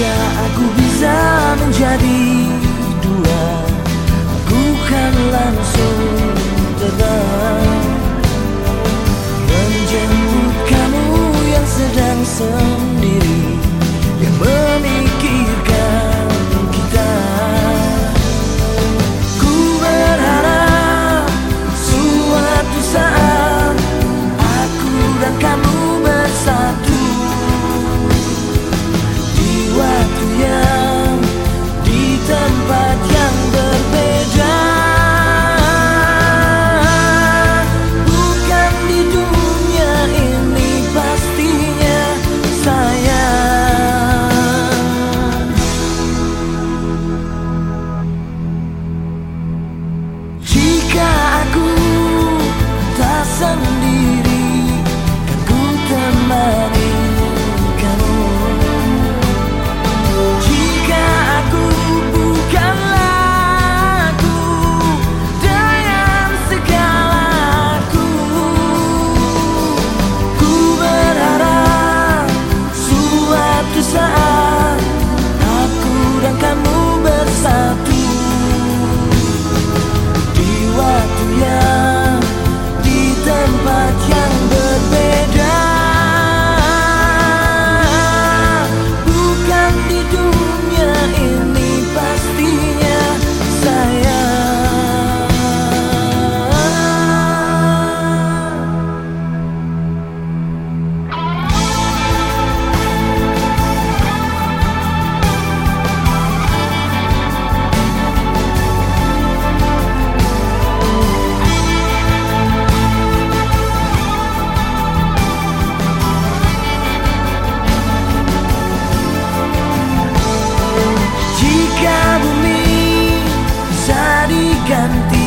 Aku bisa menjadi dua Aku kan langsung ganti